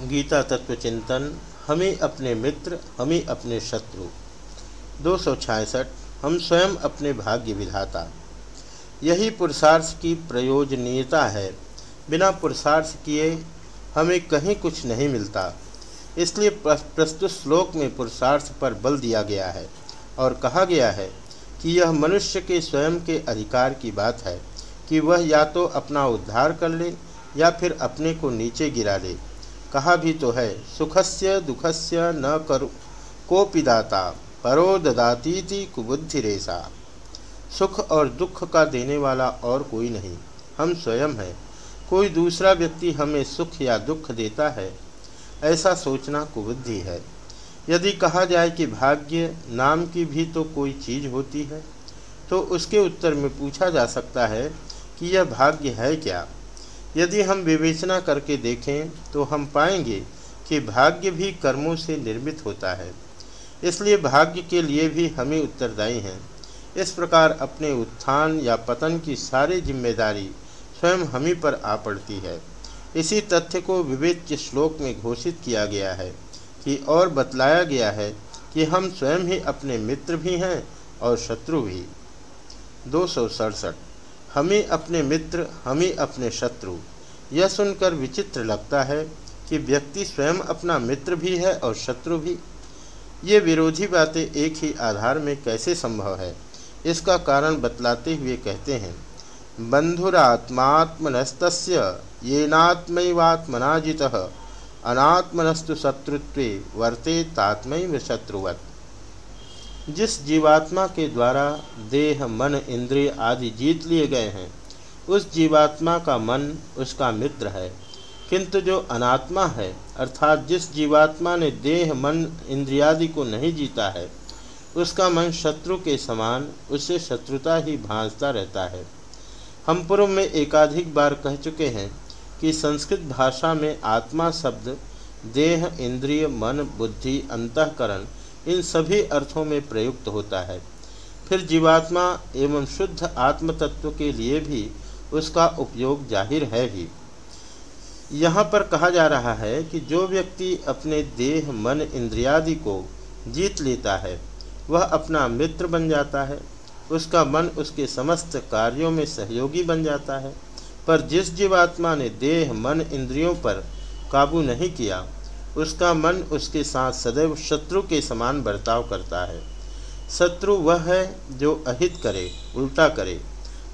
गीता तत्व चिंतन, हमें अपने मित्र, हमें अपने शत्रु। दो हम स्वयं अपने भाग्य विधाता। यही पुरुषार्थ की प्रयोजनीयता है। बिना पुरुषार्थ किए हमें कहीं कुछ नहीं मिलता। इसलिए प्रस्तुत श्लोक में पुरुषार्थ पर बल दिया गया है और कहा गया है कि यह मनुष्य के स्वयं के अधिकार की बात है कि वह या तो अपना उद्धार कर ले या फिर अपने को नीचे गिरा ले कहा भी तो है सुखस्य दुखस्य न कर। को पिदाता परो ददाती कुबुद्धि रेशा सुख और दुख का देने वाला और कोई नहीं, हम स्वयं हैं। कोई दूसरा व्यक्ति हमें सुख या दुख देता है, ऐसा सोचना कुबुद्धि है। यदि कहा जाए कि भाग्य नाम की भी तो कोई चीज़ होती है तो उसके उत्तर में पूछा जा सकता है कि यह भाग्य है क्या? यदि हम विवेचना करके देखें तो हम पाएँगे कि भाग्य भी कर्मों से निर्मित होता है। इसलिए भाग्य के लिए भी हमें उत्तरदायी हैं। इस प्रकार अपने उत्थान या पतन की सारी ज़िम्मेदारी स्वयं हम ही पर आ पड़ती है। इसी तथ्य को विवेच्य श्लोक में घोषित किया गया है कि और बतलाया गया है कि हम स्वयं ही अपने मित्र भी हैं और शत्रु भी। दो हम अपने मित्र, हम अपने शत्रु। यह सुनकर विचित्र लगता है कि व्यक्ति स्वयं अपना मित्र भी है और शत्रु भी। ये विरोधी बातें एक ही आधार में कैसे संभव है? इसका कारण बतलाते हुए कहते हैं बंधुरात्मात्मनस्त येनात्मवात्मना जिता अनात्मनस्तु शत्रुत्व वर्ते तात्म शत्रुवत। जिस जीवात्मा के द्वारा देह, मन, इंद्रिय आदि जीत लिए गए हैं उस जीवात्मा का मन उसका मित्र है। किंतु जो अनात्मा है, अर्थात जिस जीवात्मा ने देह, मन, इंद्रियादि को नहीं जीता है, उसका मन शत्रु के समान उससे शत्रुता ही भांजता रहता है। हम पूर्व में एकाधिक बार कह चुके हैं कि संस्कृत भाषा में आत्मा शब्द, देह, इंद्रिय, मन, बुद्धि, अंतकरण, इन सभी अर्थों में प्रयुक्त होता है। फिर जीवात्मा एवं शुद्ध आत्म तत्व के लिए भी उसका उपयोग ज़ाहिर है ही। यहाँ पर कहा जा रहा है कि जो व्यक्ति अपने देह, मन, इंद्रियादि को जीत लेता है, वह अपना मित्र बन जाता है। उसका मन उसके समस्त कार्यों में सहयोगी बन जाता है। पर जिस जीवात्मा ने देह, मन, इंद्रियों पर काबू नहीं किया, उसका मन उसके साथ सदैव शत्रु के समान बर्ताव करता है। शत्रु वह है जो अहित करे, उल्टा करे।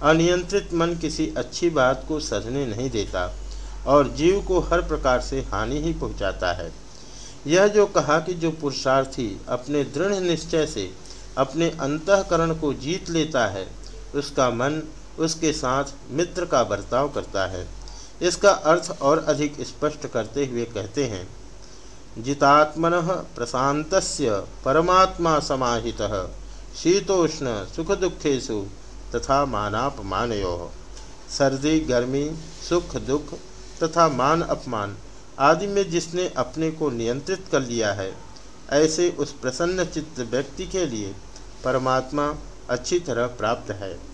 अनियंत्रित मन किसी अच्छी बात को सजने नहीं देता और जीव को हर प्रकार से हानि ही पहुंचाता है। यह जो कहा कि जो पुरुषार्थी अपने दृढ़ निश्चय से अपने अंतकरण को जीत लेता है, उसका मन उसके साथ मित्र का बर्ताव करता है। इसका अर्थ और अधिक स्पष्ट करते हुए कहते हैं, जितात्मन प्रशांत परमात्मा समाहित, शीतोष्ण सुख दुखेशु तथा मानापमान सर्दी, गर्मी, सुख, दुख तथा मान अपमान आदि में जिसने अपने को नियंत्रित कर लिया है, ऐसे उस प्रसन्न चित्त व्यक्ति के लिए परमात्मा अच्छी तरह प्राप्त है।